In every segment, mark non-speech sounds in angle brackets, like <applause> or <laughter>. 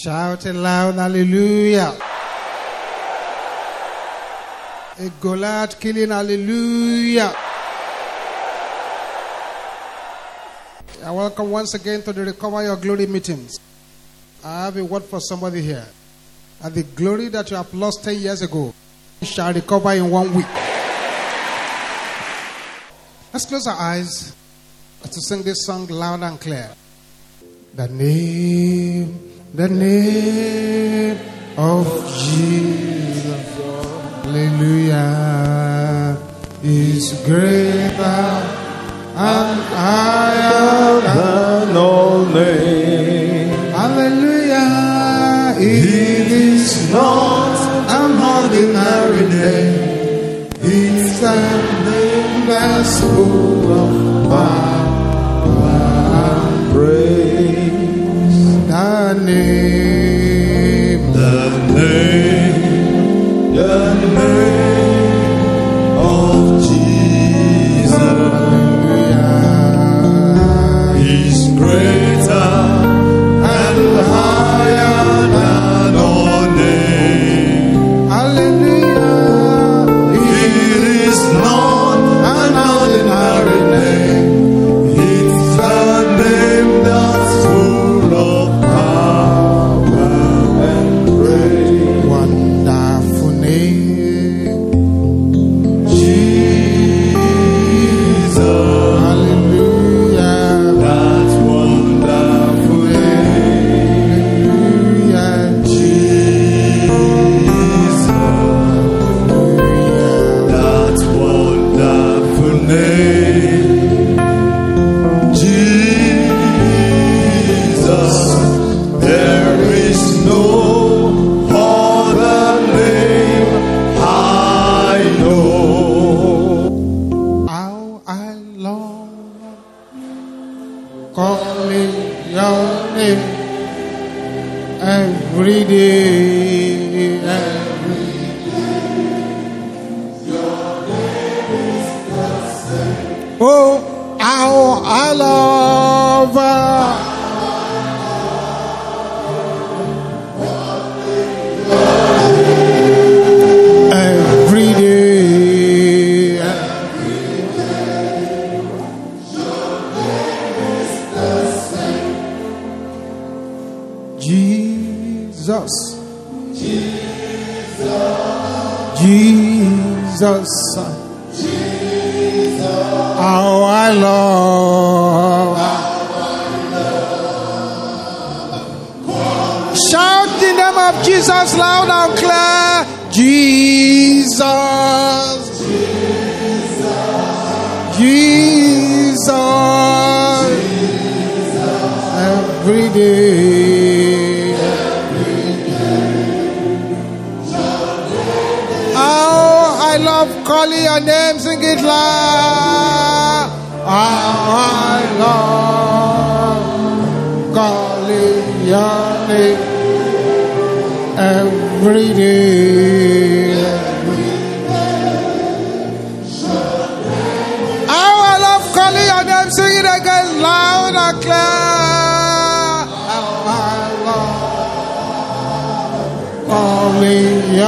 Shout loud, hallelujah. A Goliath killing, hallelujah. I welcome once again to the Recover Your Glory meetings. I have a word for somebody here. And the glory that you have lost 10 years ago shall recover in one week. Let's close our eyes to sing this song loud and clear. The name, the name of Jesus, hallelujah, is greater and higher than all names. Hallelujah, it is not an ordinary name. It's a name that's full name,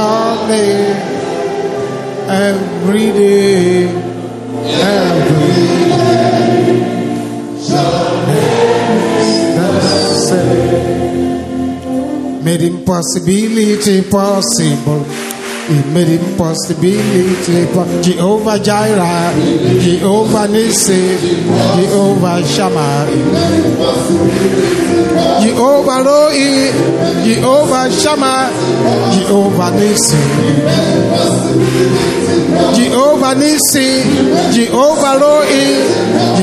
your name every day, every day. That's it. Made impossibility possible. He made impossibility possible. Jehovah Jireh, Jehovah Nissi, Jehovah Shammah, Jehovah Roi, Jehovah Shammah, Jehovah Nissi. Jehovah Nissi, Jehovah Roi,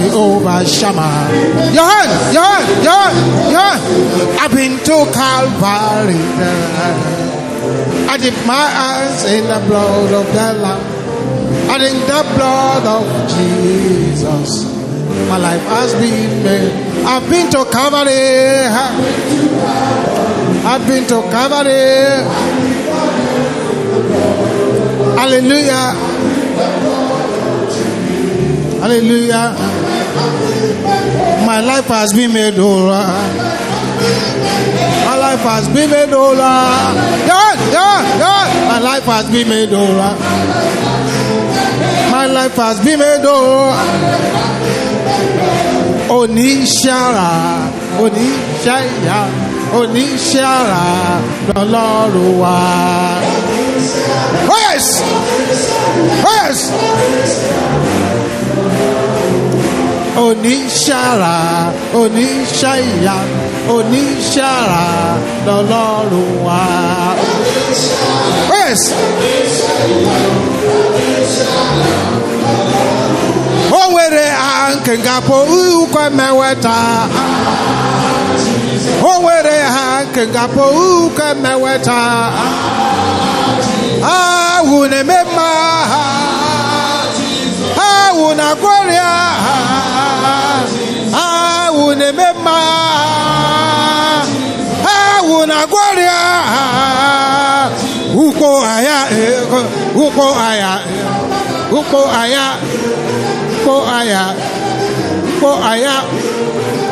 Jehovah Shammah. Your hand, your hand, your hand, your hand. I've been to Calvary. I dip my eyes in the blood of the Lamb. And in the blood of Jesus, my life has been made. I've been to Calvary. I've been to Calvary. Hallelujah. Hallelujah. My life has been made whole. Life has been made whole. Ah. Yeah, yeah, yeah. My life has been made whole. Ah. My life has been made whole. Ah. Oníṣàrà, oníṣàyà, oníṣàrà lọ́lọ́run wa. Oh yes! Oh yes! Oníṣàrà, oníṣàyà, oníṣàrà lọ́lọ́run wa. O nwere ha nke ngapụ ukwe meweta. O nwere ha nke ngapụ ukwe meweta. Awụ na-eme mma ha. Awụ na-agwọrịa ha. Awụ na-eme mma ha. una gloria. Uko allá, uko allá, uko allá, uko allá, uko allá,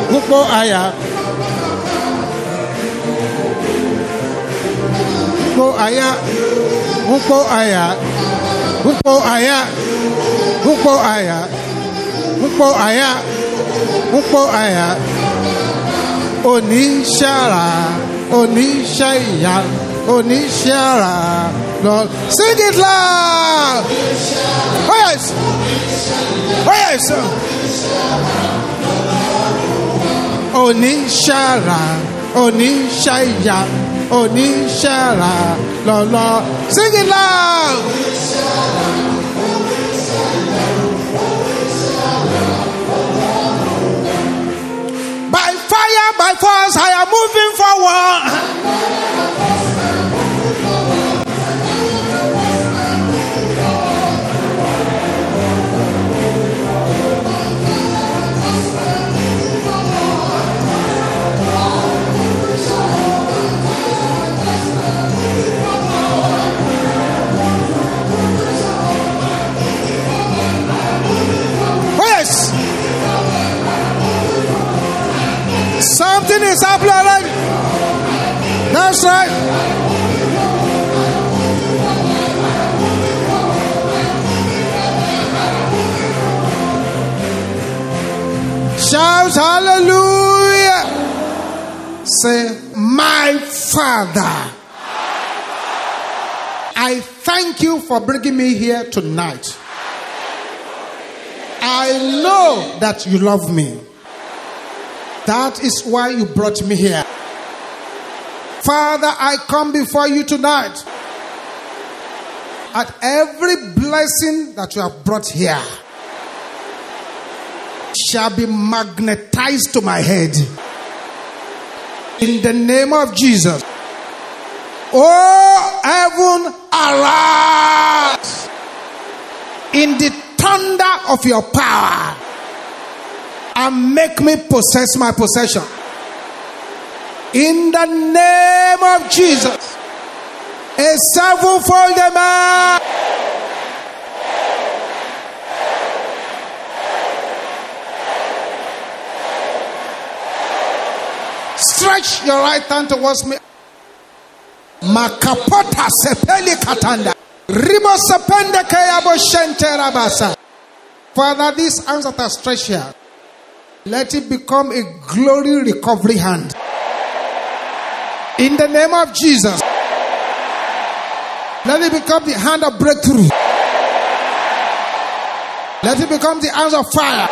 uko allá. Uko allá, uko allá, uko allá, uko allá, uko allá, uko allá. Oníṣàrà. Aya. Oníṣàrà, oníṣàyà, oníṣàrà. Lord, sing it loud. Oh yes. Oh yes. Oníṣàrà, oníṣàyà, oníṣàrà. Lord, Lord, sing it loud. By force, I am moving forward. Happening already. That's right. Shout hallelujah. Say, My Father. I thank you for bringing me here tonight. I know that you love me. That is why you brought me here. Father, I come before you tonight. At every blessing that you have brought here shall be magnetized to my head. In the name of Jesus. Oh, heaven, arise in the thunder of your power and make me possess my possession. In the name of Jesus, a sevenfold man. Stretch your right hand towards me. Makapota sepeli katanda. Ribo sepende kayabo shente rabasa. Father, these hands that are stretched here, let it become a glory recovery hand. In the name of Jesus. Let it become the hand of breakthrough. Let it become the hands of fire.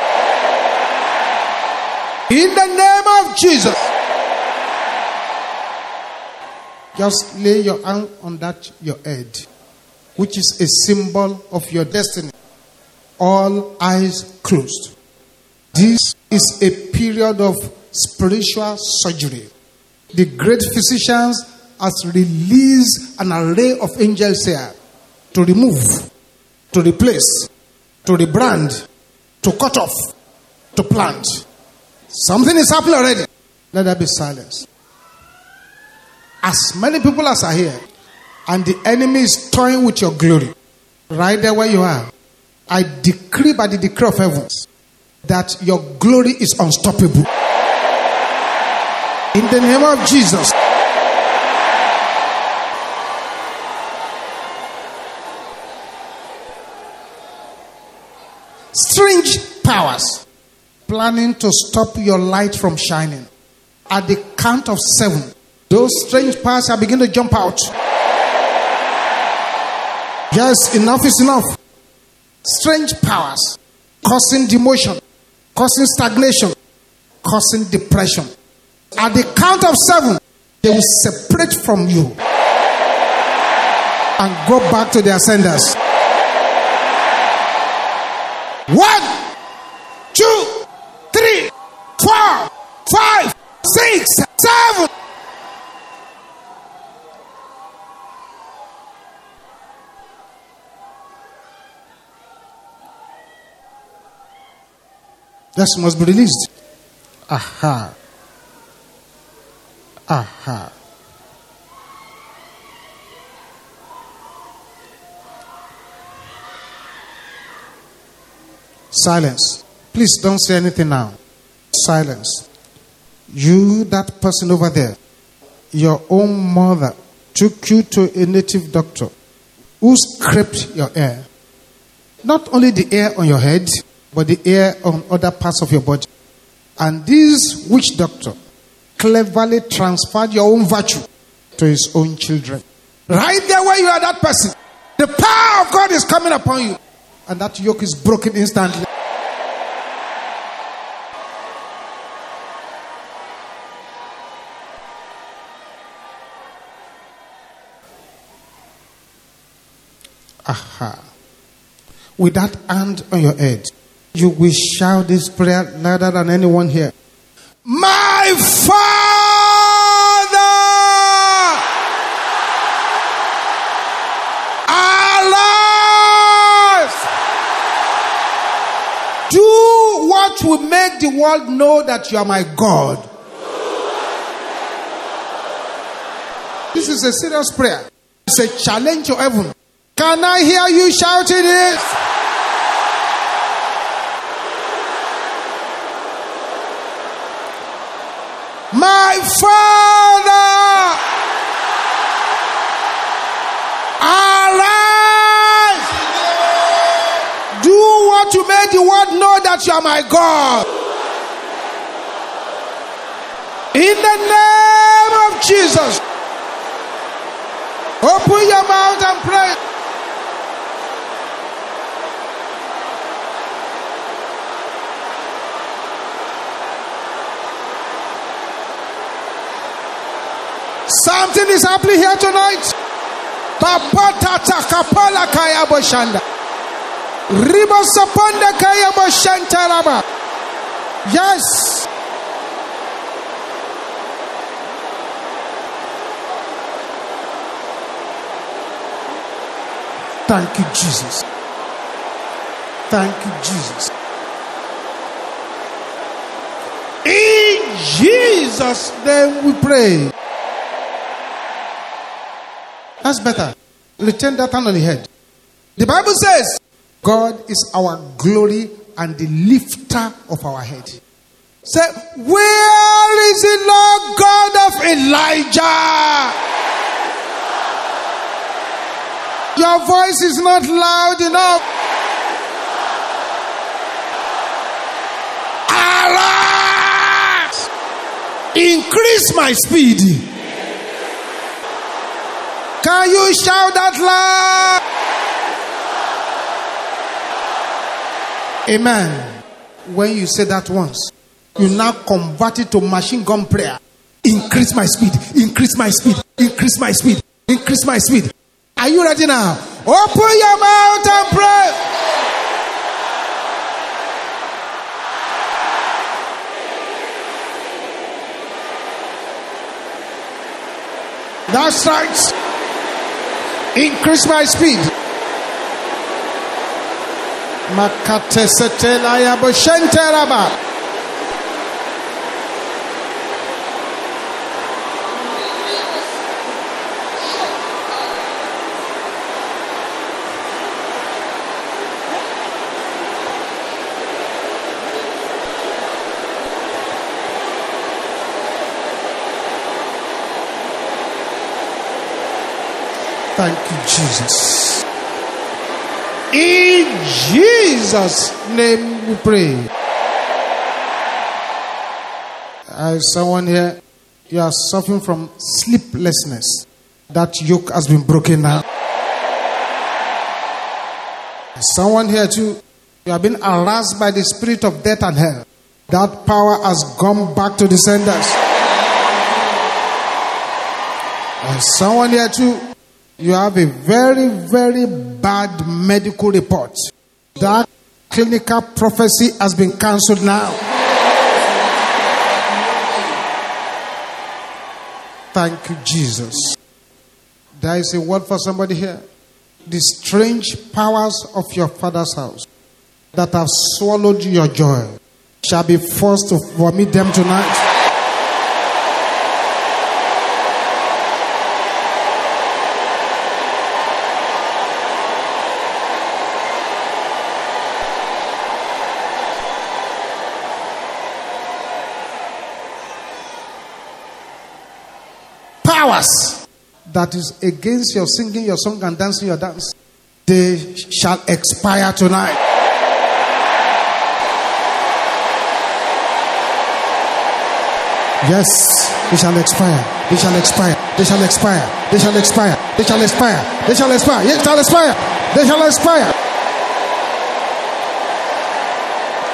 In the name of Jesus. Just lay your hand on that your head, which is a symbol of your destiny. All eyes closed. This is a period of spiritual surgery. The great physicians has released an array of angels here to remove, to replace, to rebrand, to cut off, to plant. Something is happening already. Let there be silence. As many people as are here, and the enemy is toying with your glory, right there where you are, I decree by the decree of heavens that your glory is unstoppable. In the name of Jesus. Strange powers planning to stop your light from shining. At the count of seven, those strange powers are beginning to jump out. Yes, enough is enough. Strange powers causing demotion, causing stagnation, causing depression. At the count of seven, they will separate from you and go back to their senders. One, two, three, four, five, six, seven. This must be released. Aha. Aha. Silence. Please don't say anything now. Silence. You, that person over there, your own mother took you to a native doctor who scraped your hair. Not only the hair on your head, but the air on other parts of your body. And this witch doctor cleverly transferred your own virtue to his own children. Right there where you are, that person, the power of God is coming upon you. And that yoke is broken instantly. Aha. With that hand on your head, you will shout this prayer louder than anyone here. My Father, arise! Do what will make the world know that you are my God. This is a serious prayer. It's a challenge to heaven. Can I hear you shouting it? My Father, arise. Do what you made the world know that you are my God. In the name of Jesus, open your mouth and pray. Something is happening here tonight. Kapala kaya boshanda. Riba sapanda kaya boshanta raba. Yes. Thank you, Jesus. Thank you, Jesus. In Jesus' name we pray. That's better. Return that hand on the head. The Bible says, God is our glory and the lifter of our head. Say, where is the Lord God of Elijah? Your voice is not loud enough. Increase my speed. Can you shout that loud? Amen. When you say that once, you now convert it to machine gun prayer. Increase my speed, increase my speed, increase my speed, increase my speed. Are you ready now? Open your mouth and pray. That's right. Increase my speed. Makate setela Thank you, Jesus. In Jesus' name we pray. Uh, someone here, you are suffering from sleeplessness. That yoke has been broken now. Someone here too, you have been harassed by the spirit of death and hell. That power has gone back to the senders. And someone here too, you have a very, very bad medical report. That clinical prophecy has been cancelled now. Thank you, Jesus. There is a word for somebody here. The strange powers of your father's house that have swallowed your joy shall be forced to vomit them tonight. powers that is against your singing your song and dancing your dance, they shall expire tonight. Yes, they shall expire. They shall expire. They shall expire. They shall expire. They shall expire. They shall expire. Yes, shall expire. They shall expire.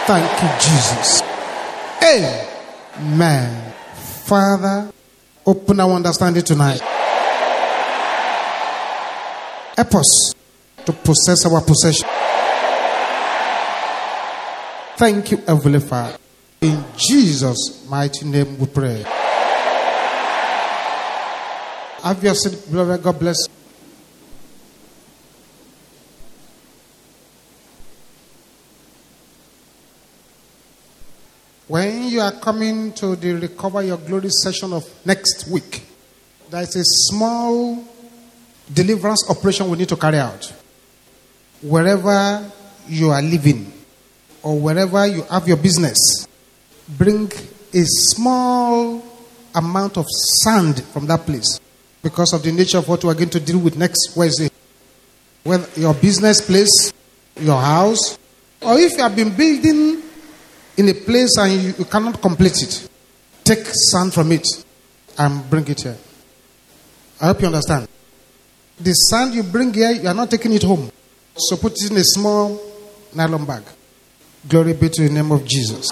Thank you, Jesus. Amen. Father, open our understanding tonight. Help us to possess our possession. Thank you, Heavenly Father. In Jesus' mighty name we pray. Have your seat, beloved. God bless. When you are coming to the Recover Your Glory session of next week, there is a small deliverance operation we need to carry out. Wherever you are living or wherever you have your business, bring a small amount of sand from that place because of the nature of what we are going to deal with next Wednesday. Whether your business place, your house, or if you have been building in a place and you, you cannot complete it, take sand from it and bring it here. I hope you understand. The sand you bring here, you are not taking it home. So put it in a small nylon bag. Glory be to the name of Jesus.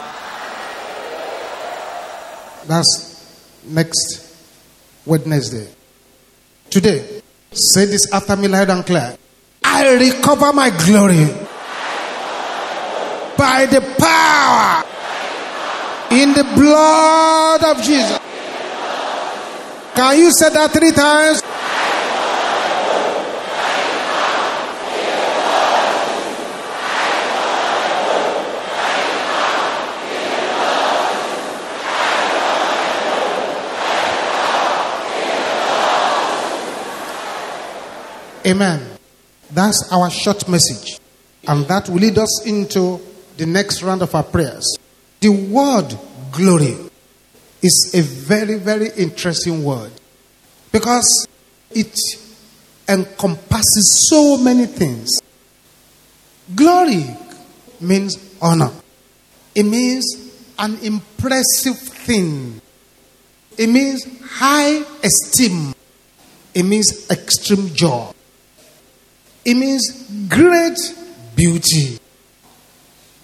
That's next Wednesday. Today, say this after me loud and clear. I recover my glory by the power in the blood of Jesus. Can you say that three times? Amen. That's our short message. And that will lead us into the next round of our prayers. The word glory is a very, very interesting word because it encompasses so many things. Glory means honor, it means an impressive thing, it means high esteem, it means extreme joy, it means great beauty.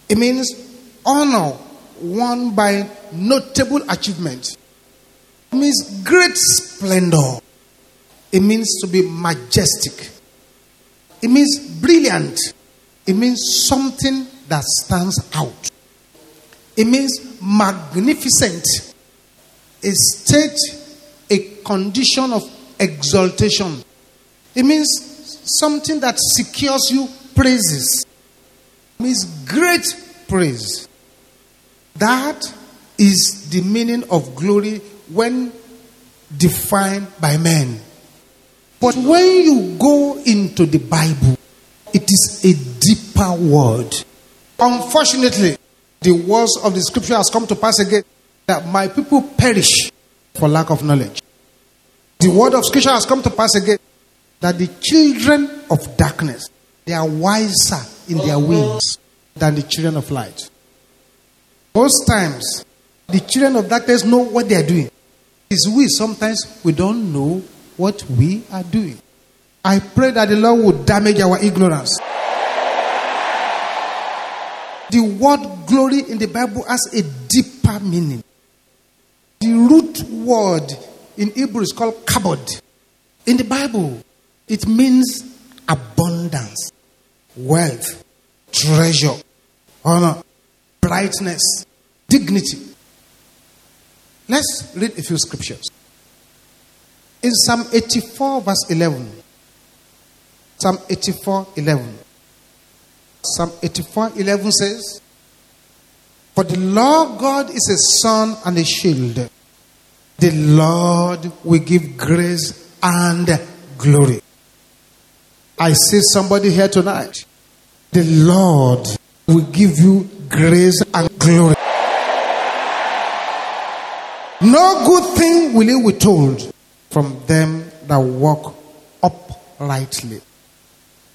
It means honor won by notable achievement. It means great splendor. It means to be majestic. It means brilliant. It means something that stands out. It means magnificent. A state, a condition of exaltation. It means something that secures you praises. Means great praise. That is the meaning of glory when defined by men. But when you go into the Bible, it is a deeper word. Unfortunately, the words of the scripture has come to pass again that my people perish for lack of knowledge. The word of scripture has come to pass again that the children of darkness They are wiser in their ways than the children of light. Most times, the children of darkness know what they are doing. It's we sometimes we don't know what we are doing. I pray that the Lord would damage our ignorance. The word glory in the Bible has a deeper meaning. The root word in Hebrew is called kabod. In the Bible, it means abundance, wealth, treasure, honor, brightness, dignity. Let's read a few scriptures. In Psalm 84, verse 11, Psalm 84, 11. Psalm 84, 11 says, For the Lord God is a sun and a shield. The Lord will give grace and glory. I see somebody here tonight. The Lord will give you grace and glory. No good thing will he withhold from them that walk uprightly.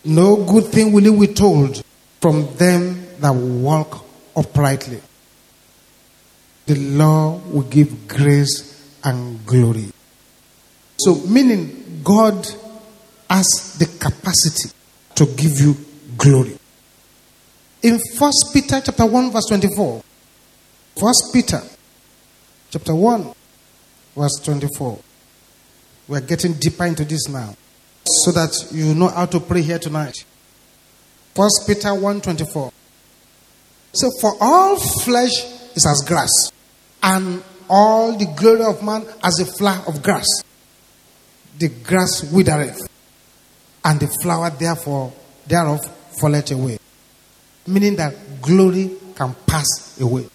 No good thing will he withhold from them that walk uprightly. The Lord will give grace and glory. So, meaning God has the capacity to give you glory. In First Peter chapter 1, verse 24. First Peter chapter 1, verse 24. We're getting deeper into this now. So that you know how to pray here tonight. First Peter 1:24. So for all flesh is as grass, and all the glory of man as a flower of grass. The grass withereth, and the flower therefore thereof falleth away. Meaning that glory can pass away.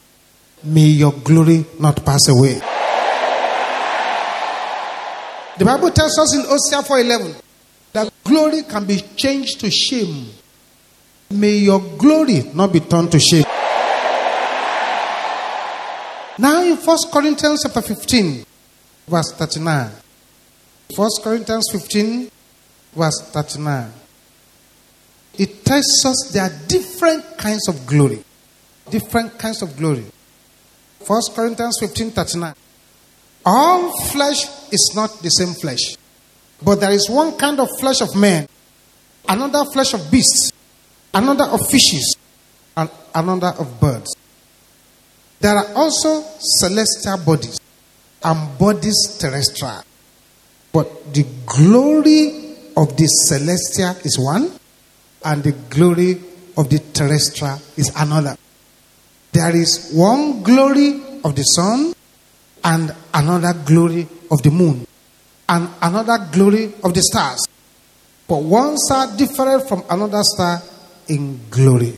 May your glory not pass away. The Bible tells us in Hosea 4:11 that glory can be changed to shame May your glory not be turned to shame. Now in 1 Corinthians chapter 15, verse 39. 1 Corinthians 15, verse 39. It tells us there are different kinds of glory. Different kinds of glory. 1 Corinthians 15, 39. All flesh is not the same flesh. But there is one kind of flesh of man, another flesh of beasts, another of fishes, and another of birds. There are also celestial bodies and bodies terrestrial. But the glory of the celestial is one, and the glory of the terrestrial is another. There is one glory of the sun, and another glory of the moon, and another glory of the stars. But one star different from another star in glory.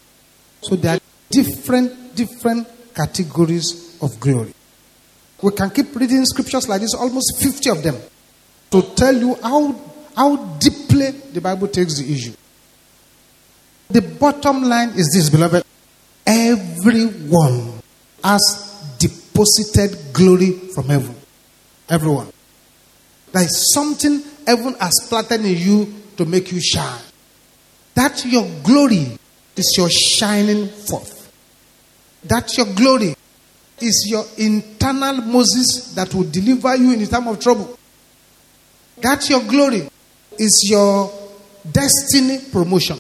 So there are different, different categories of glory. We can keep reading scriptures like this, almost 50 of them, to tell you how, how deeply the Bible takes the issue. The bottom line is this, beloved. Everyone has deposited glory from heaven. Everyone. There is something heaven has planted in you to make you shine. That your glory is your shining forth. That your glory is your internal Moses that will deliver you in the time of trouble. That your glory is your destiny promotion.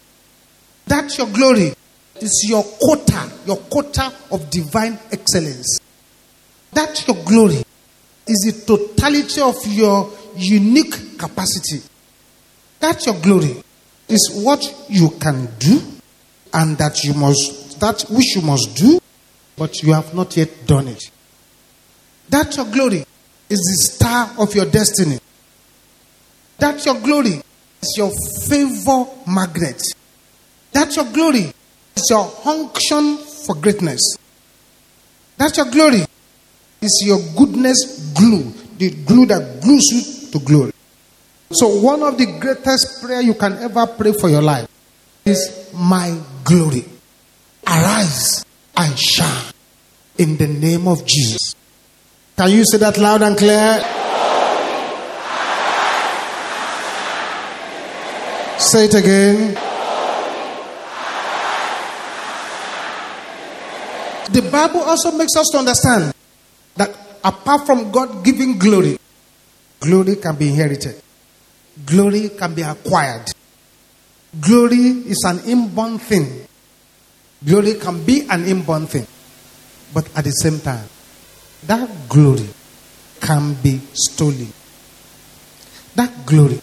That's your glory is your quota, your quota of divine excellence. That's your glory is the totality of your unique capacity. That's your glory is what you can do and that you must that which you must do but you have not yet done it That's your glory is the star of your destiny that your glory is your favor magnet that your glory is your unction for greatness that your glory is your goodness glue the glue that glues you to glory so, one of the greatest prayer you can ever pray for your life is my glory. Arise and shine in the name of Jesus. Can you say that loud and clear? Say it again. The Bible also makes us to understand that apart from God giving glory, glory can be inherited, glory can be acquired. Glory is an inborn thing. Glory can be an inborn thing. But at the same time, that glory can be stolen. That glory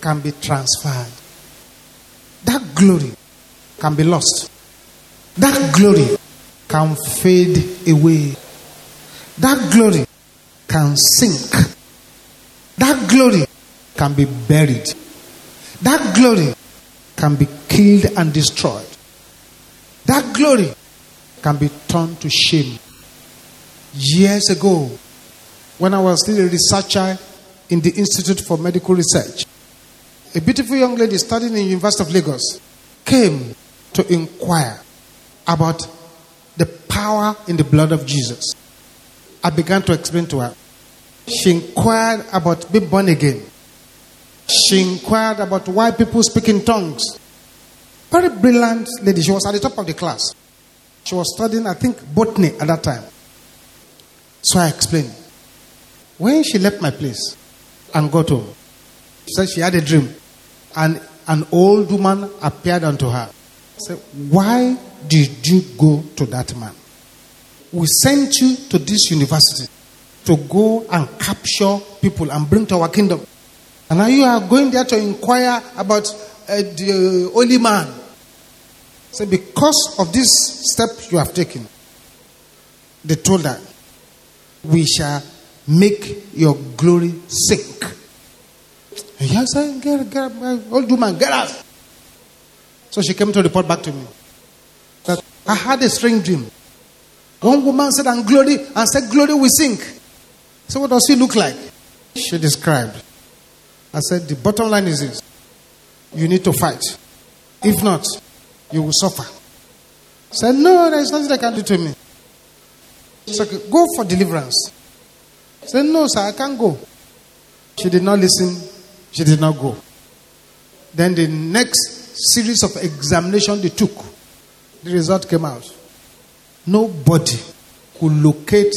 can be transferred. That glory can be lost. That glory can fade away. That glory can sink. That glory can be buried. That glory can be killed and destroyed. That glory can be turned to shame. Years ago, when I was still a researcher in the Institute for Medical Research, a beautiful young lady studying in University of Lagos came to inquire about the power in the blood of Jesus. I began to explain to her. She inquired about being born again. She inquired about why people speak in tongues. Very brilliant lady. She was at the top of the class. She was studying, I think, botany at that time. So I explained. When she left my place and got home, she said she had a dream. And an old woman appeared unto her. Said, Why did you go to that man? We sent you to this university to go and capture people and bring to our kingdom. And now you are going there to inquire about uh, the holy man. So, because of this step you have taken, they told her, We shall make your glory sink. He said, Get, get, uh, old woman, get out. So she came to report back to me that I had a strange dream. One woman said, And glory, and said, Glory will sink. So, what does he look like? She described. I said, The bottom line is this you need to fight. If not, you will suffer. Said, No, there is nothing they can do to me. She said, Go for deliverance. Said, No, sir, I can't go. She did not listen. She did not go. Then the next series of examination they took, the result came out. Nobody could locate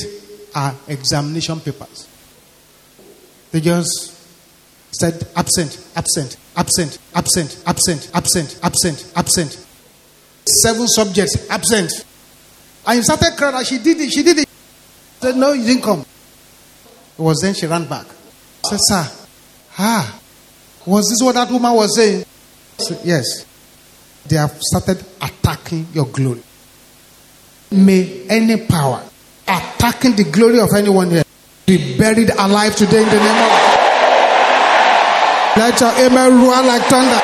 her examination papers. They just said absent, absent, absent, absent, absent, absent, absent, absent. Seven subjects absent. I started crying. She did it. She did it. Said, No, you didn't come. It was then she ran back. Said, Sir, ah, was this what that woman was saying? Said, Yes. They have started attacking your glory. May any power attacking the glory of anyone here be buried alive today in the name of Let your amen roar like thunder.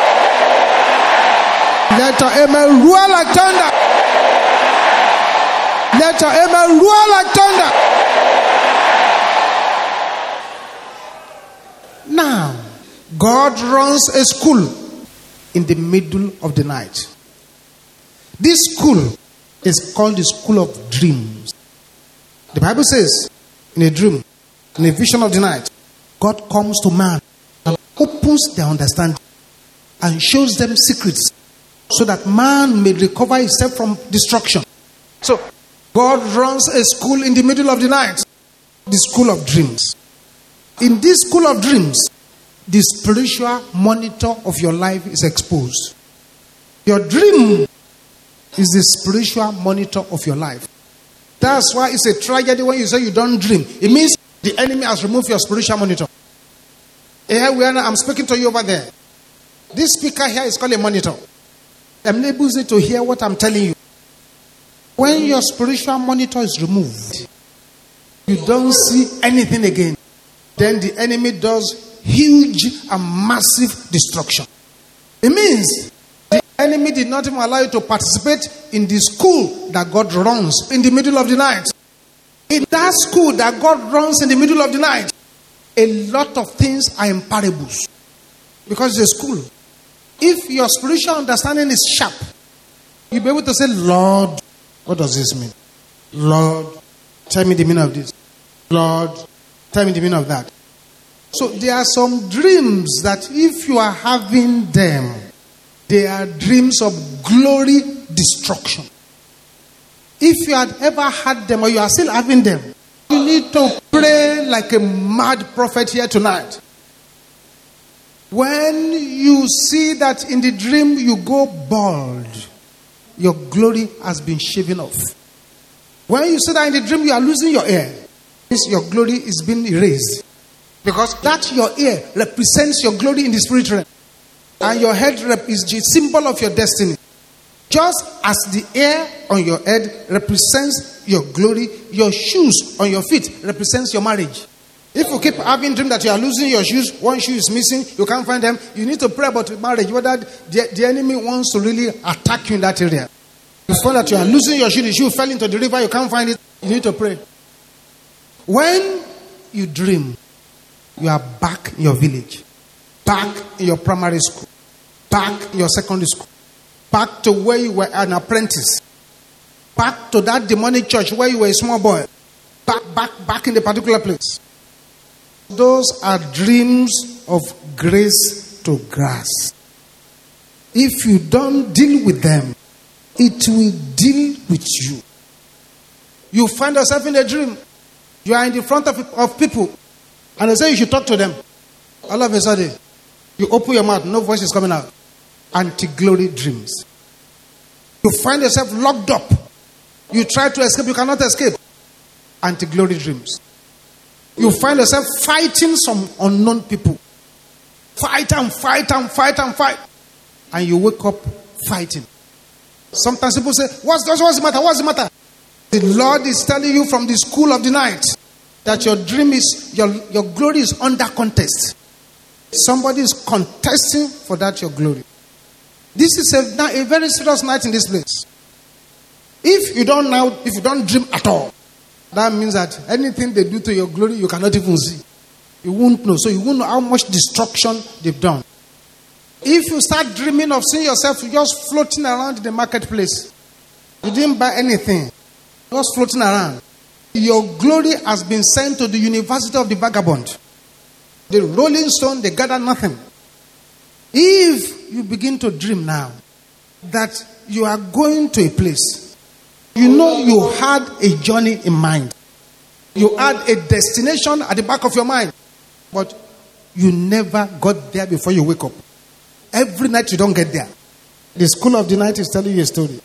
Let your amen roar like thunder. Let your amen roar like thunder. Now, God runs a school in the middle of the night. This school is called the school of dreams. The Bible says, in a dream, in a vision of the night, God comes to man and opens their understanding and shows them secrets so that man may recover himself from destruction. So, God runs a school in the middle of the night, the school of dreams. In this school of dreams, the spiritual monitor of your life is exposed. Your dream is the spiritual monitor of your life. That's why it's a tragedy when you say you don't dream. It means the enemy has removed your spiritual monitor. Here we are I'm speaking to you over there. This speaker here is called a monitor. Enables it to hear what I'm telling you. When your spiritual monitor is removed, you don't see anything again. Then the enemy does huge and massive destruction. It means the enemy did not even allow you to participate in the school that God runs in the middle of the night. In that school that God runs in the middle of the night, a lot of things are in parables because it's a school. If your spiritual understanding is sharp, you'll be able to say, Lord, what does this mean? Lord, tell me the meaning of this. Lord, tell me the meaning of that. So there are some dreams that if you are having them, they are dreams of glory destruction. If you had ever had them or you are still having them, you need to pray like a mad prophet here tonight. When you see that in the dream you go bald, your glory has been shaven off. When you see that in the dream you are losing your hair, your glory is being erased. Because that your ear represents your glory in the spirit realm. And your head is the symbol of your destiny. Just as the hair on your head represents your glory, your shoes on your feet represents your marriage. If you keep having dream that you are losing your shoes, one shoe is missing, you can't find them, you need to pray about marriage, whether the, the enemy wants to really attack you in that area. You find that you are losing your shoe, the shoe fell into the river, you can't find it, you need to pray. When you dream, you are back in your village, back in your primary school, back in your secondary school, back to where you were an apprentice, back to that demonic church where you were a small boy, back, back, back in the particular place. Those are dreams of grace to grass. If you don't deal with them, it will deal with you. You find yourself in a dream. You are in the front of, of people, and they say you should talk to them. All of a sudden, you open your mouth, no voice is coming out. Anti glory dreams. You find yourself locked up. You try to escape, you cannot escape. Anti glory dreams. You find yourself fighting some unknown people. Fight and fight and fight and fight. And you wake up fighting. Sometimes people say, What's, what's the matter? What's the matter? The Lord is telling you from the school of the night that your dream is, your, your glory is under contest. Somebody is contesting for that your glory. This is a, a very serious night in this place. If you don't now, if you don't dream at all, that means that anything they do to your glory, you cannot even see. You won't know. So you won't know how much destruction they've done. If you start dreaming of seeing yourself just floating around the marketplace, you didn't buy anything, just floating around, your glory has been sent to the university of the vagabond. The rolling stone, they gather nothing. If you begin to dream now that you are going to a place, you know you had a journey in mind, you had a destination at the back of your mind, but you never got there before you wake up. Every night you don't get there. The school of the night is telling you a story,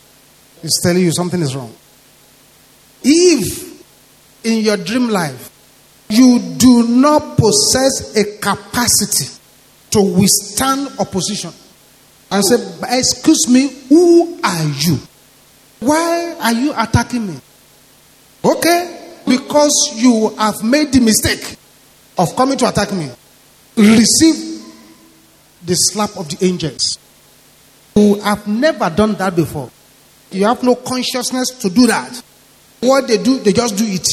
it's telling you something is wrong. If in your dream life you do not possess a capacity to withstand opposition and say, Excuse me, who are you? Why are you attacking me? Okay, because you have made the mistake of coming to attack me. Receive the slap of the angels. You have never done that before. You have no consciousness to do that. What they do, they just do it.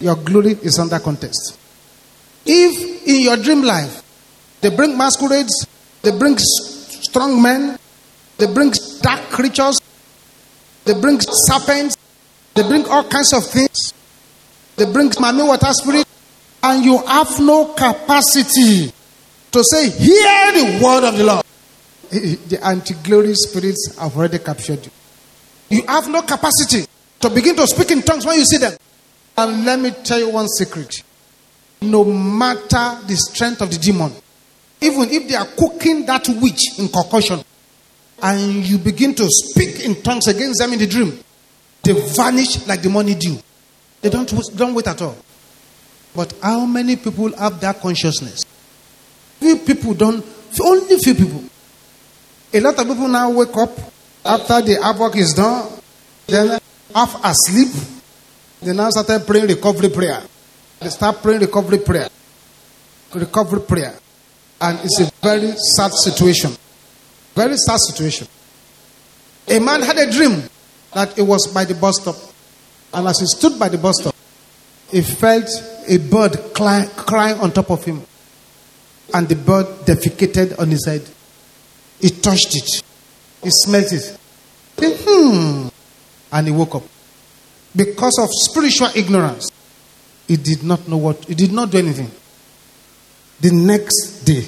Your glory is under contest. If in your dream life they bring masquerades, they bring strong men, they bring dark creatures, they bring serpents, they bring all kinds of things, they bring mami water spirit, and you have no capacity to say, Hear the word of the Lord. The anti glory spirits have already captured you. You have no capacity to begin to speak in tongues when you see them. And let me tell you one secret. No matter the strength of the demon, even if they are cooking that witch in concussion, and you begin to speak in tongues against them in the dream, they vanish like the money due. They don't, don't wait at all. But how many people have that consciousness? Few people don't, only few people. A lot of people now wake up after the havoc is done, then half asleep, they now started praying recovery prayer. They start praying recovery prayer. Recovery prayer. And it's a very sad situation. Very sad situation. A man had a dream that it was by the bus stop. And as he stood by the bus stop, he felt a bird cry, crying on top of him. And the bird defecated on his head. He touched it. He smelled it. He, hmm. And he woke up. Because of spiritual ignorance, he did not know what, he did not do anything. The next day,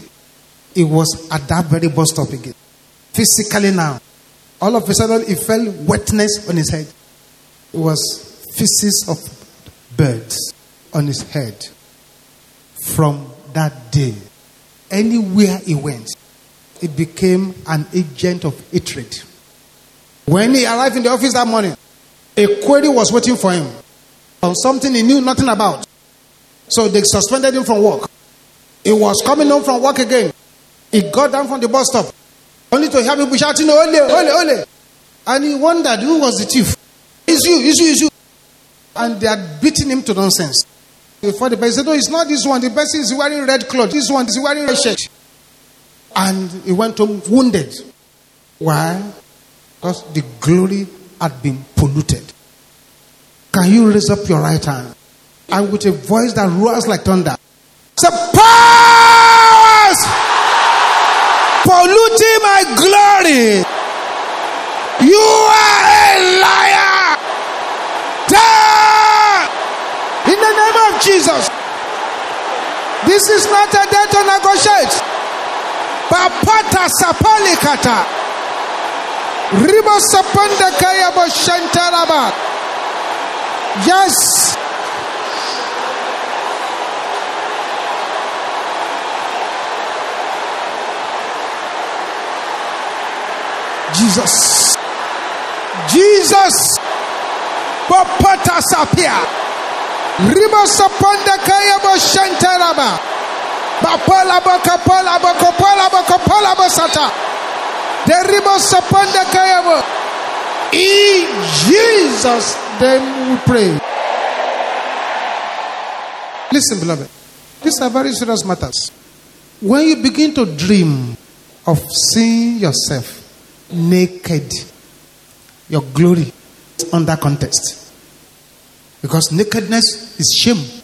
he was at that very bus stop again. Physically now. All of a sudden, he felt wetness on his head. It was feces of birds on his head. From that day, anywhere he went, it became an agent of hatred. When he arrived in the office that morning, a query was waiting for him on something he knew nothing about. So they suspended him from work. He was coming home from work again. He got down from the bus stop, only to hear people shouting, Ole, Ole, Ole. And he wondered who was the thief. It's you, it's you, it's you. And they had beaten him to nonsense. Before the person said, No, it's not this one. The person is wearing red clothes. This one is wearing red shirt. And he went home wounded. Why? Because the glory had been polluted. Can you raise up your right hand? And with a voice that roars like thunder, say, Powers! Polluting my glory! You are a liar! Die! In the name of Jesus. This is not a day to negotiate. Papata sapalikata. Ribo sapanda. Yes. Jesus. Jesus. Papata sapia. Ribo sapanda kaya bo shantaraba. Bapala bakapala bakapala bakapala basata. Kaya bo. In Jesus' name we pray. Listen, beloved. These are very serious matters. When you begin to dream of seeing yourself naked, your glory is under contest. Because nakedness is shame.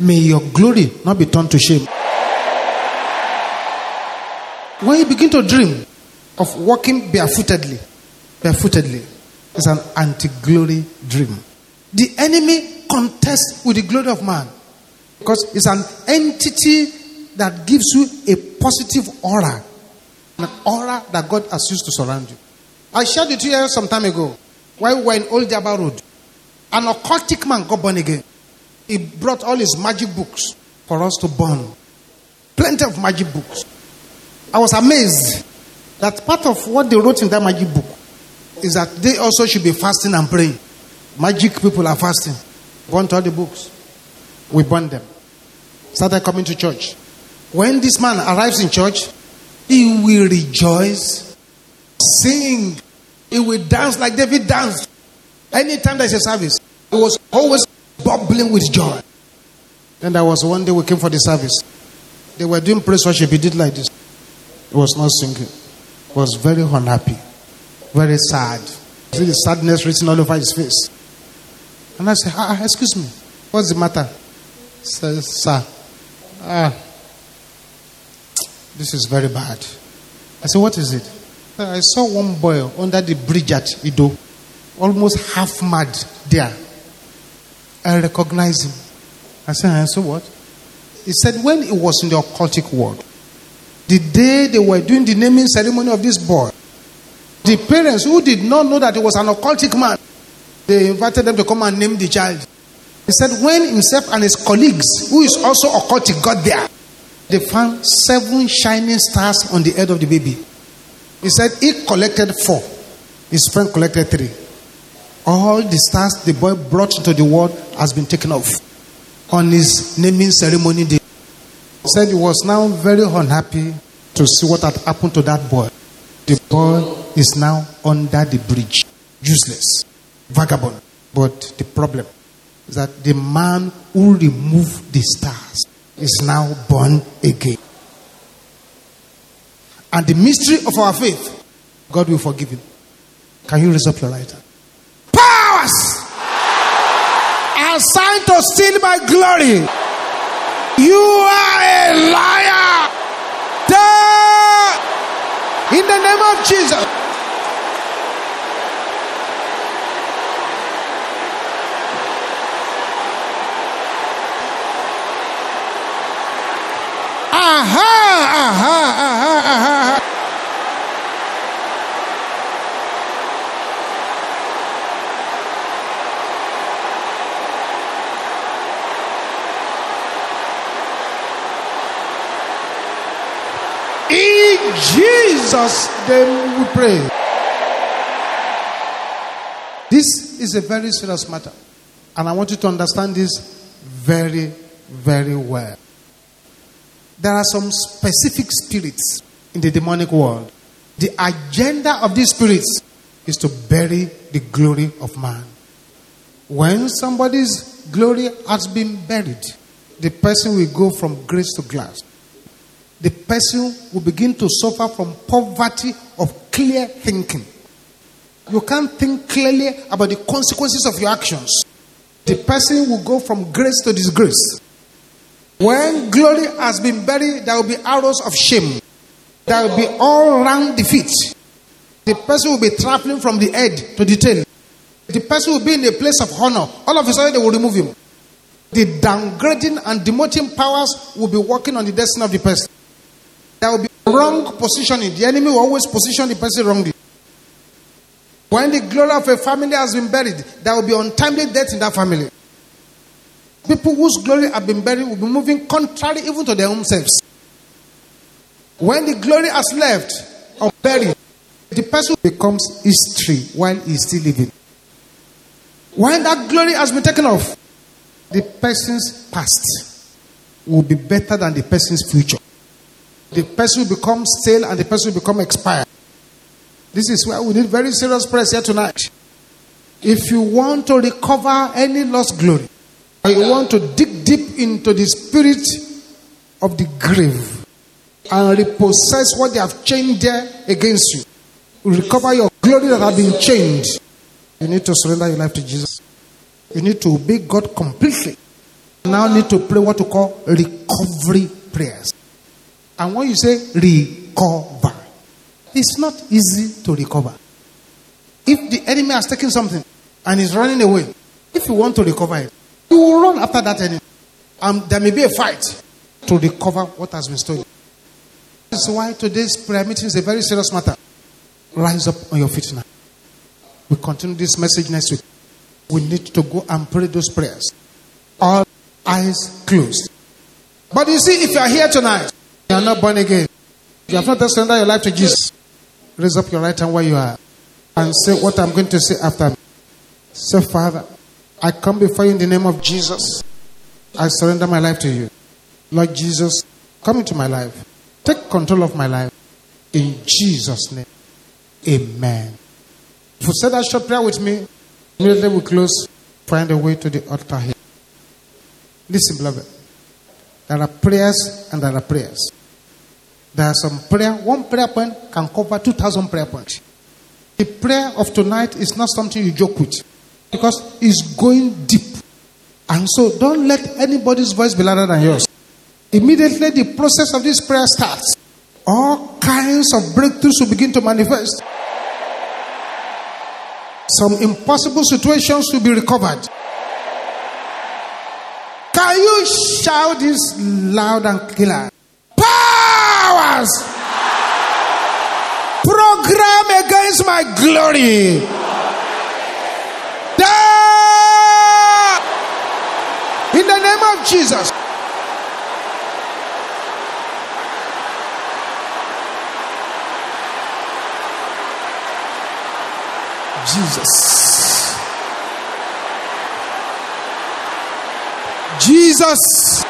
May your glory not be turned to shame. When you begin to dream of walking barefootedly, barefootedly, is an anti glory dream. The enemy contests with the glory of man because it's an entity that gives you a positive aura, an aura that God has used to surround you. I shared it here some time ago while we were in Old Yaba Road. An occultic man got born again. He brought all his magic books for us to burn. Plenty of magic books. I was amazed that part of what they wrote in that magic book is that they also should be fasting and praying. Magic people are fasting. Burnt all the books. We burned them. Started coming to church. When this man arrives in church, he will rejoice, sing, he will dance like David danced. Anytime there's a service, he was always bubbling with joy. Then there was one day we came for the service. They were doing praise worship. He did like this. He was not singing. Was very unhappy, very sad. See the sadness written all over his face. And I said, ah, excuse me, what's the matter? Said, sir, ah, this is very bad. I said, what is it? I saw one boy under the bridge at Iddo, almost half mad there. I recognize him. I said, "Ah, so what? He said, when he was in the occultic world, the day they were doing the naming ceremony of this boy, the parents who did not know that he was an occultic man, they invited them to come and name the child. He said, when himself and his colleagues, who is also occultic, got there, they found seven shining stars on the head of the baby. He said he collected four, his friend collected three. All the stars the boy brought into the world has been taken off on his naming ceremony day. Said he was now very unhappy to see what had happened to that boy. The boy is now under the bridge, useless, vagabond. But the problem is that the man who removed the stars is now born again. And the mystery of our faith, God will forgive him. Can you raise up your right hand? Powers assigned to steal my glory. You are a liar. Die in the name of Jesus. Aha, aha, aha, aha. In Jesus' name we pray. This is a very serious matter. And I want you to understand this very, very well. There are some specific spirits in the demonic world. The agenda of these spirits is to bury the glory of man. When somebody's glory has been buried, the person will go from grace to glass. The person will begin to suffer from poverty of clear thinking. You can't think clearly about the consequences of your actions. The person will go from grace to disgrace. When glory has been buried, there will be arrows of shame. There will be all round defeat. The person will be traveling from the head to the tail. The person will be in a place of honor. All of a sudden, they will remove him. The downgrading and demoting powers will be working on the destiny of the person. There will be wrong positioning. The enemy will always position the person wrongly. When the glory of a family has been buried, there will be untimely death in that family. People whose glory have been buried will be moving contrary even to their own selves. When the glory has left or buried, the person becomes history while he's still living. When that glory has been taken off, the person's past will be better than the person's future. The person will become stale and the person will become expired. This is why we need very serious prayers here tonight. If you want to recover any lost glory, or you want to dig deep into the spirit of the grave and repossess what they have chained there against you, recover your glory that have been chained, you need to surrender your life to Jesus. You need to obey God completely. You now need to pray what to call recovery prayers. And when you say recover, it's not easy to recover. If the enemy has taken something and is running away, if you want to recover it, you will run after that enemy. And there may be a fight to recover what has been stolen. That's why today's prayer meeting is a very serious matter. Rise up on your feet now. We continue this message next week. We need to go and pray those prayers. All eyes closed. But you see, if you are here tonight, you are not born again. You have not surrendered your life to Jesus. Raise up your right hand where you are and say what I'm going to say after me. Say, Father, I come before you in the name of Jesus. I surrender my life to you. Lord Jesus, come into my life. Take control of my life. In Jesus' name. Amen. If you say that short prayer with me, immediately we close. Find a way to the altar here. Listen, beloved. There are prayers and there are prayers. There are some prayer. One prayer point can cover 2,000 prayer points. The prayer of tonight is not something you joke with because it's going deep. And so don't let anybody's voice be louder than yours. Immediately the process of this prayer starts. All kinds of breakthroughs will begin to manifest. Some impossible situations will be recovered. Can you shout this loud and clear? Powers! Program against my glory. In the name of Jesus. Jesus. Jesus.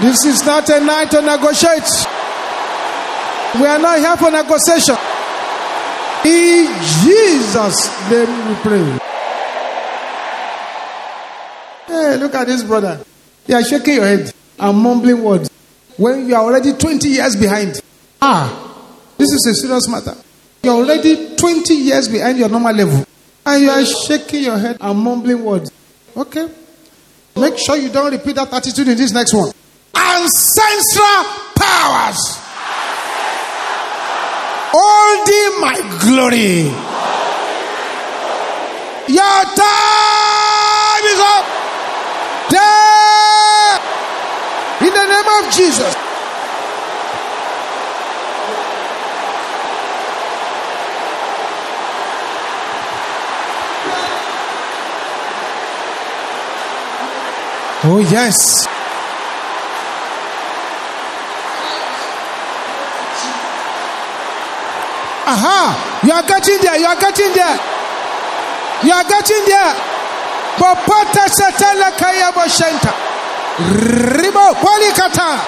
This is not a night to negotiate. We are not here for negotiation. In Jesus' name we pray. Hey, look at this brother. You are shaking your head and mumbling words when you are already 20 years behind. Ah, this is a serious matter. You're already 20 years behind your normal level. And you are shaking your head and mumbling words. Okay. Make sure you don't repeat that attitude in this next one. Ancestral powers. Holding my glory. Your time is up. There. In the name of Jesus. Oh, yes. Aha! You are getting there. You are getting there. You are getting there. Bopata satala kaya boshenta. Ribo polikata.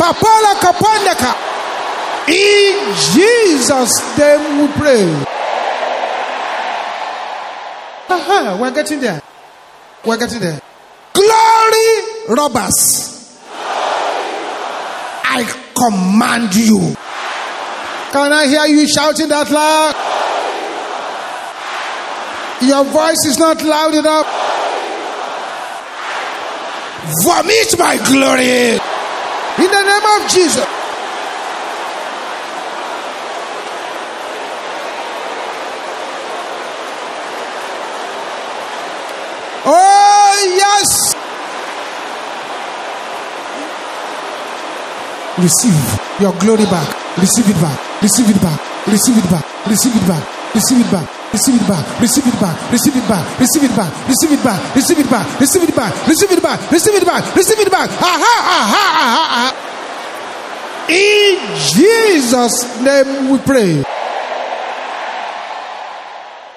Bapola kapandaka. In Jesus' name we pray. Aha, we're getting there. We're getting there. Glory robbers. I command you. Can I hear you shouting that loud? Your voice is not loud enough. Vomit my glory. In the name of Jesus. Oh, yes. Receive your glory back. Receive it back. Receive it back. Receive it back. Receive it back. Receive it back. Receive it back. Receive it back. Receive it back. Receive it back. Receive it back. Receive it back. Receive it back. Receive it back. Receive it back. Receive it back. Aha, aha, aha, aha. In Jesus' name we pray.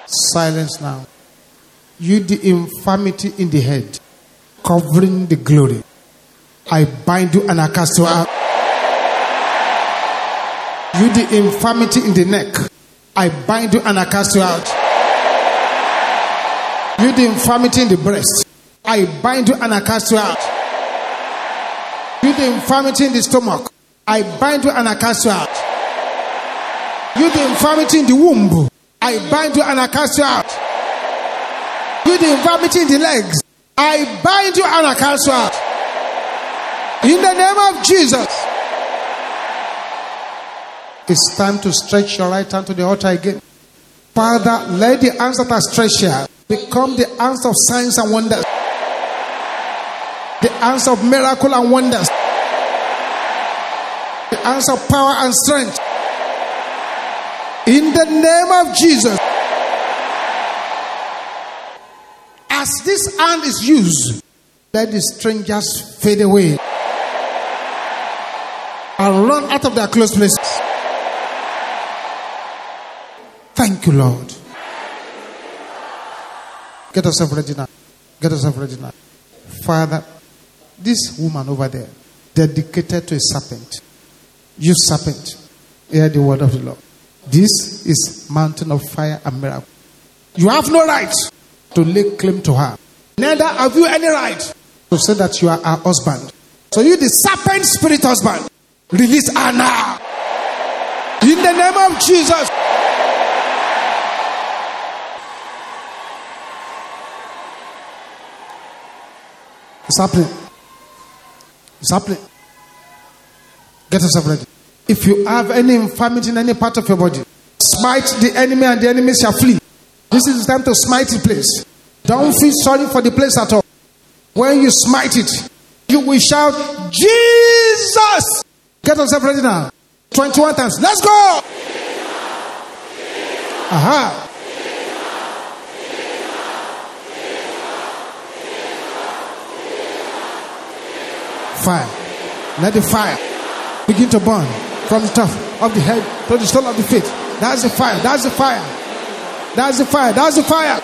Silence now. You, the infirmity in the head, covering the glory. I bind you and I cast you out. You, the infirmity in the neck, I bind you and I cast you out. You, the infirmity in the breast, I bind you and I cast you out. You, the infirmity in the stomach, I bind you and I cast you out. You, the infirmity in the womb, I bind you and I cast you out. You, the infirmity in the legs, I bind you and I cast you out. In the name of Jesus. It's time to stretch your right hand to the altar again. Father, let the hands that are here become the hands of signs and wonders, the hands of miracle and wonders, the hands of power and strength. In the name of Jesus. As this hand is used, let the strangers fade away and run out of their closed places. Thank you, Lord. Get yourself ready now. Get yourself ready now. Father, this woman over there, dedicated to a serpent. You serpent, hear the word of the Lord. This is mountain of fire and miracle. You have no right to lay claim to her. Neither have you any right to say that you are her husband. So you, the serpent spirit husband, release her now. In the name of Jesus. It's happening. It's happening. Get yourself ready. If you have any infirmity in any part of your body, smite the enemy and the enemy shall flee. This is the time to smite the place. Don't feel sorry for the place at all. When you smite it, you will shout, Jesus! Get yourself ready now. 21 times. Let's go! Aha. Fire. Let the fire begin to burn from the top of the head to the sole of the feet. That's the fire. That's the fire. That's the fire. That's the fire.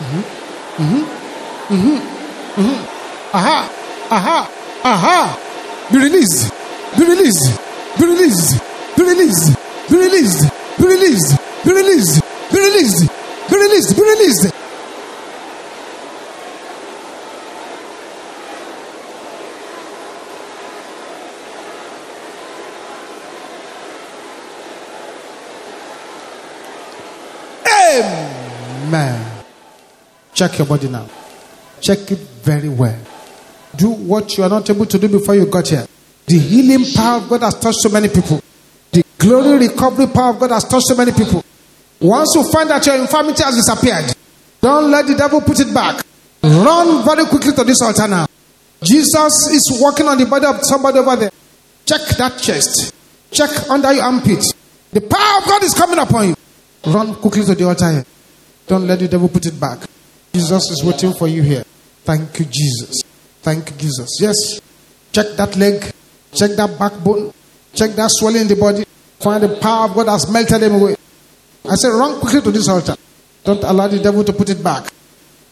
Mm-hmm. Mm-hmm. Mm-hmm. Aha. Aha. Aha. Be released. Be released. Be released. Be released. Be released. Be released. Be released. Be released. Be released. Be released. Amen. Check your body now. Check it very well. Do what you are not able to do before you got here. The healing power of God has touched so many people. The glory recovery power of God has touched so many people. Once you find that your infirmity has disappeared, don't let the devil put it back. Run very quickly to this altar now. Jesus is walking on the body of somebody over there. Check that chest. Check under your armpit. The power of God is coming upon you. Run quickly to the altar here. Don't let the devil put it back. Jesus is waiting for you here. Thank you, Jesus. Thank Jesus. Yes. Check that leg. Check that backbone. Check that swelling in the body. Find the power of God has melted them away. I said, run quickly to this altar. Don't allow the devil to put it back.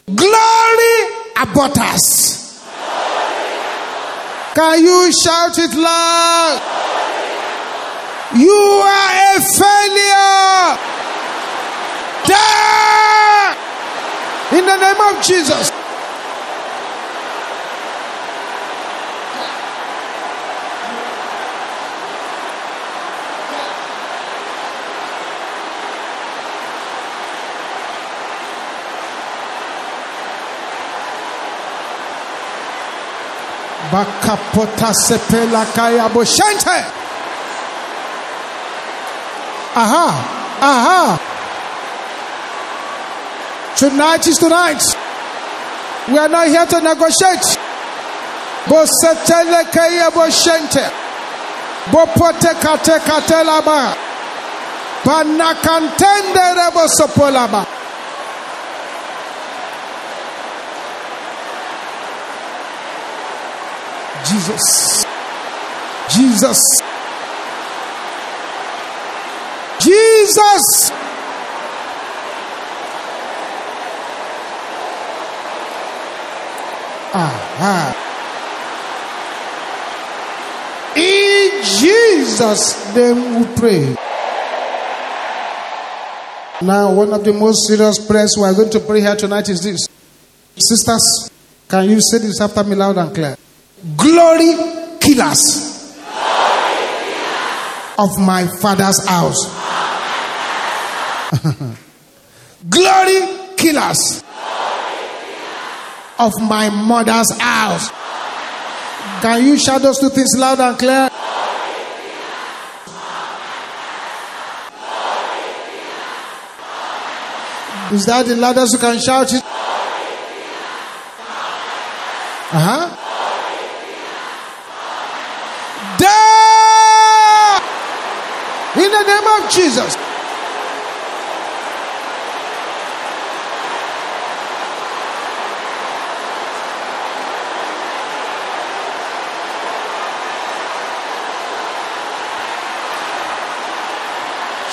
Glory about us. Can you shout it loud? You are a failure. Die in the name of Jesus. Bakapota sepela kaya boshente. Aha, aha. Tonight is tonight. We are not here to negotiate. Bosetele kaya boshente. Bopote kate katelaba. Banakantende rebo sopolaba. Jesus. Jesus. Jesus. Aha. In Jesus' name we pray. Now, one of the most serious prayers we are going to pray here tonight is this. Sisters, can you say this after me loud and clear? Glory killers of my father's house. <laughs> Glory killers of my mother's house. Can you shout those two things loud and clear? Is that the loudest you can shout it? Uh huh. In the name of Jesus.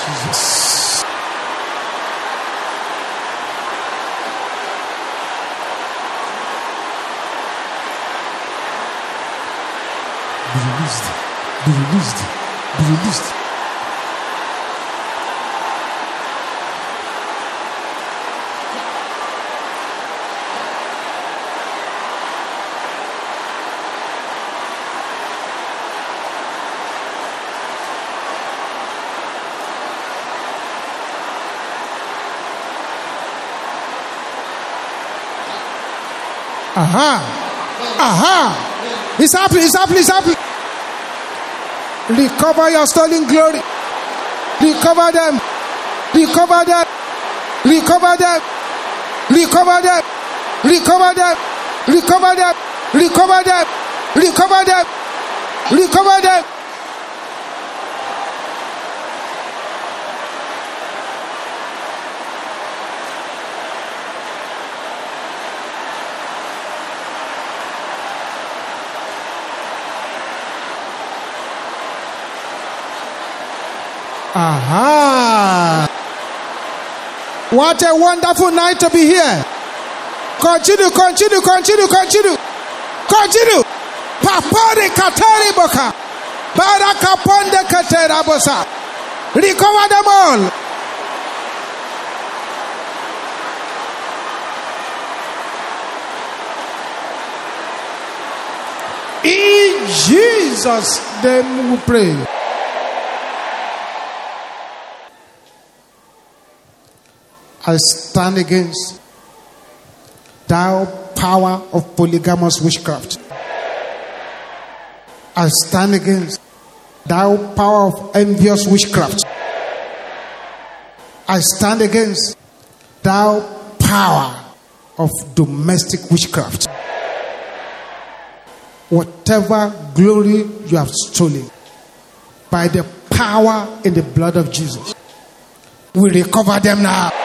Jesus. Be released. Be released. Be released. Aha. Aha. It's happening. It's happening. It's happening. Recover your stolen glory. Recover them. Recover them. Recover them. Recover them. Recover them. Recover them. Recover them. Recover them. Recover them. Aha. What a wonderful night to be here. Continue, continue, continue, continue. Continue. Papari katari boka. Baraka ponde katera bosa. Recover them all. In Jesus' name we pray. I stand against thou power of polygamous witchcraft. I stand against thou power of envious witchcraft. I stand against thou power of domestic witchcraft. whatever glory you have stolen by the power in the blood of Jesus. We recover them now.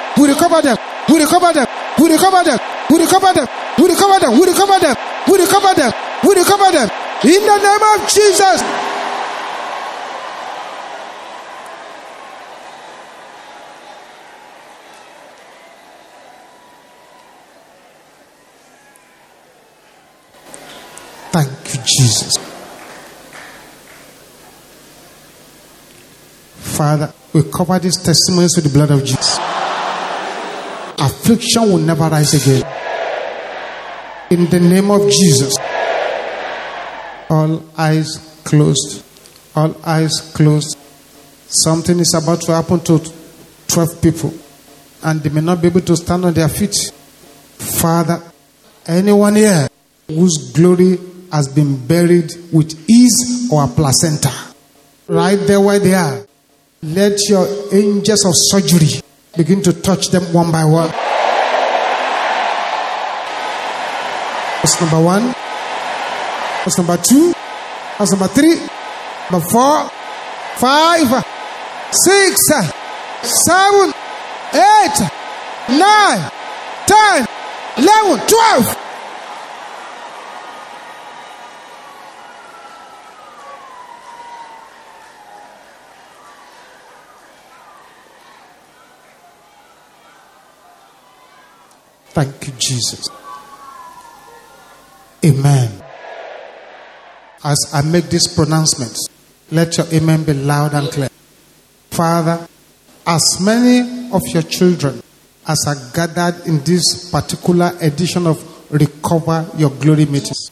We recover them. We recover them. We recover them. We recover them. We recover them. We recover them. We recover them. We recover them. In the name of Jesus. Thank you, Jesus. Father, we cover these testimonies with the blood of Jesus. Affliction will never rise again. In the name of Jesus. All eyes closed. All eyes closed. Something is about to happen to 12 people, and they may not be able to stand on their feet. Father, anyone here whose glory has been buried with ease or a placenta, right there where they are, let your angels of surgery begin to touch them one by one. That's number one. That's number two. That's number three. Number four. Five. Six. Seven. Eight. Nine. Ten. Eleven. Twelve. Thank you, Jesus. Amen. As I make this pronouncement, let your amen be loud and clear. Father, as many of your children as are gathered in this particular edition of Recover Your Glory meetings,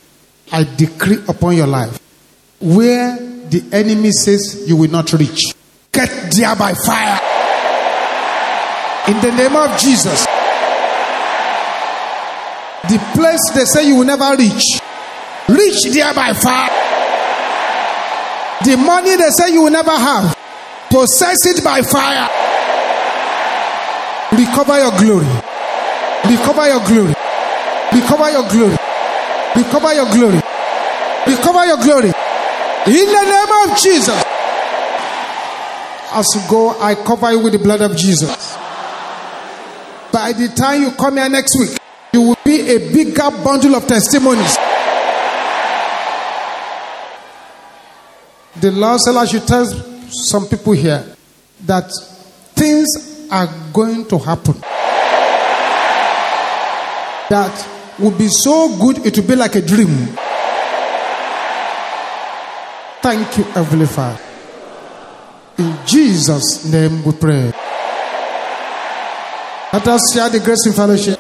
I decree upon your life where the enemy says you will not reach, get there by fire. In the name of Jesus. The place they say you will never reach, reach there by fire. The money they say you will never have, possess it by fire. Recover your glory. Recover your glory. Recover your glory. Recover your glory. Recover your glory. In the name of Jesus. As you go, I cover you with the blood of Jesus. By the time you come here next week, be a bigger bundle of testimonies. The Lord said, I should tell some people here that things are going to happen that will be so good it will be like a dream. Thank you, Heavenly Father. In Jesus' name we pray. Let us share the grace in fellowship.